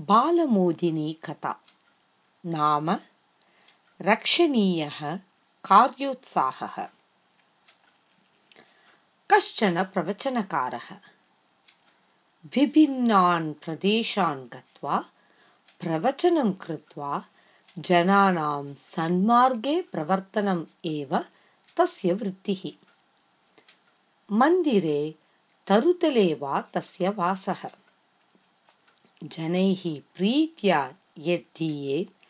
बालमोदिनी कथा नाम रक्षणीयः कार्योत्साहः कश्चन प्रवचनकारः विभिन्नान् प्रदेशान् गत्वा प्रवचनं कृत्वा जनानां सन्मार्गे प्रवर्तनम् एव तस्य वृत्तिः मन्दिरे तरुतले वा तस्य वासः जनैः प्रीत्या यद्दीयेत्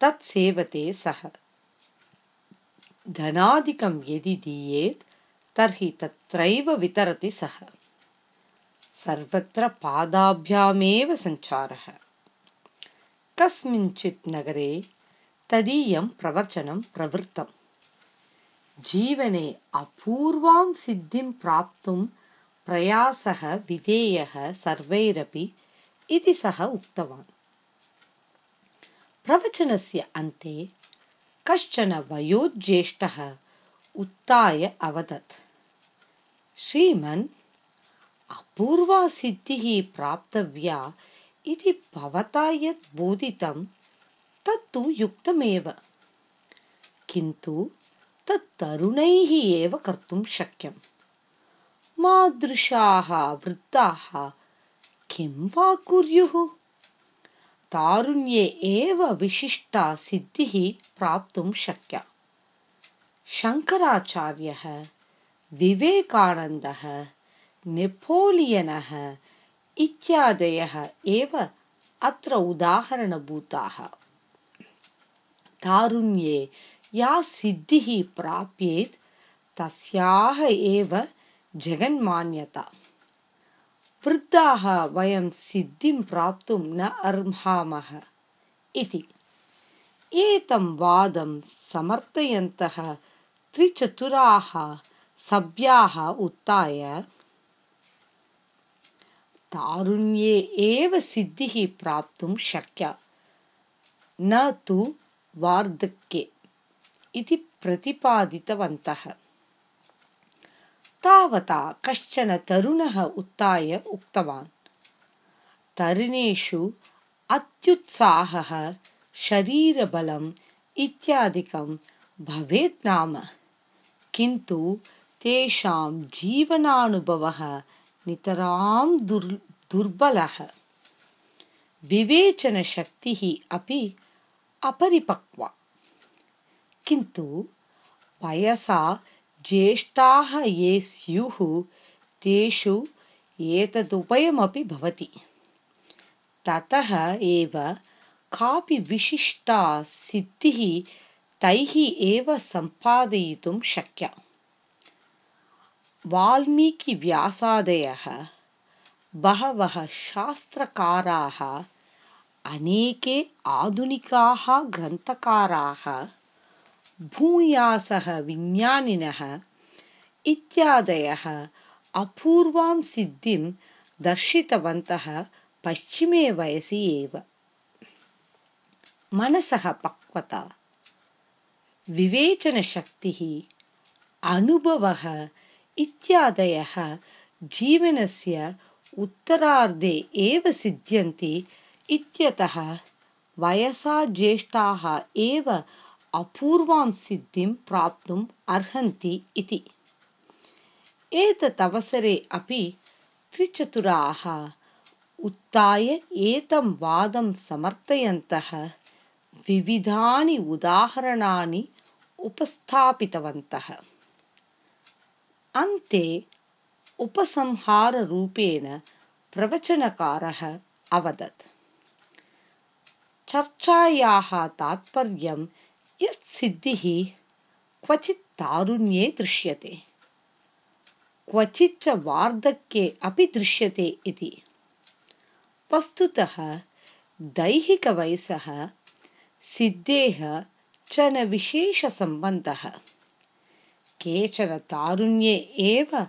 तत् सेवते सः। धनादिकं यदि दीयेत् तर्हि तत्रैव वितरति सः। सर्वत्र पादाभ्यामेव सञ्चारः कस्मिंश्चित् नगरे तदीयं प्रवचनं प्रवृत्तम् जीवने अपूर्वां सिद्धिं प्राप्तुं प्रयासः विधेयः सर्वैरपि इति सः उक्तवान्। प्रवचनस्य अन्ते कश्चन वयोज्येष्ठः उत्थाय अवदत्। श्रीमन् अपूर्वा सिद्धिः प्राप्तव्या इति भवता यत् बोधितं तत्तु युक्तमेव। किन्तु तत् तरुणैः एव कर्तुं शक्यम्। मादृशाः वृद्धाः किं वा कुर्युः? तारुण्ये एव विशिष्टा सिद्धिः प्राप्तुं शक्या। शङ्कराचार्यः विवेकानन्दः नेपोलियनः इत्यादयः एव अत्र उदाहरणभूताः। तारुण्ये या सिद्धिः प्राप्येत् तस्याः एव जगन्मान्यता वृद्धाः वयं सिद्धिं प्राप्तुं न अर्हामः इति। एतं वादं समर्थयन्तः त्रिचतुराः सभ्याः उत्थाय तारुण्ये एव सिद्धिः प्राप्तुं शक्या। न तु वार्धक्ये इति प्रतिपादितवन्तः तावता कश्चन तरुणः उत्थाय उक्तवान्। तरुणेषु अत्युत्साहः शरीरबलम् इत्यादिकं भवेत् नाम। किन्तु तेषां जीवनानुभवः नितरां दुर् दुर्बलः। विवेचनशक्तिः अपि अपरिपक्वा। किन्तु वयसा ज्येष्ठाः ये स्युः तेषु एतदुभयमपि भवति। ततः एव कापि विशिष्टा सिद्धिः तैः एव सम्पादयितुं शक्या वाल्मीकिव्यासादयः बहवः शास्त्रकाराः अनेके आधुनिकाः ग्रन्थकाराः भूयासः विज्ञानिनः इत्यादयः अपूर्वां सिद्धिं दर्शितवन्तः पश्चिमे वयसि एव। मनसः पक्वता। विवेचनशक्तिः अनुभवः इत्यादयः जीवनस्य उत्तरार्धे एव सिद्ध्यन्ति इत्यतः वयसा ज्येष्ठाः एव अपूर्वां सिद्धिं प्राप्तुम् अर्हन्ति इति एतदवसरे अपि त्रिचतुराः उत्थाय एतं वादं समर्थयन्तः विविधानि उदाहरणानि उपस्थापितवन्तः अन्ते उपसंहाररूपेण प्रवचनकारः अवदत् चर्चायाः तात्पर्यं यत् सिद्धिः क्वचित् तारुण्ये दृश्यते। क्वचित् च वार्धक्ये अपि दृश्यते इति। वस्तुतः दैहिकवयसः सिद्धेः च न विशेषसम्बन्धः। केचन तारुण्ये एव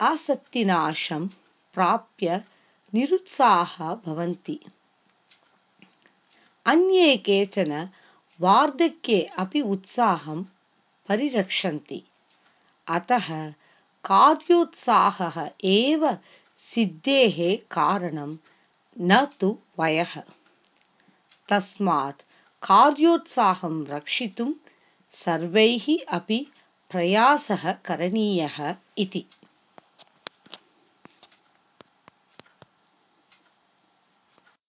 आसक्तिनाशं प्राप्य निरुत्साहः भवन्ति। अन्ये केचन वार्धक्ये अपि उत्साहं परिरक्षन्ति। अतः कार्योत्साहः एव सिद्धेः कारणं न तु वयः। तस्मात् कार्योत्साहं रक्षितुं सर्वैः अपि प्रयासः करणीयः इति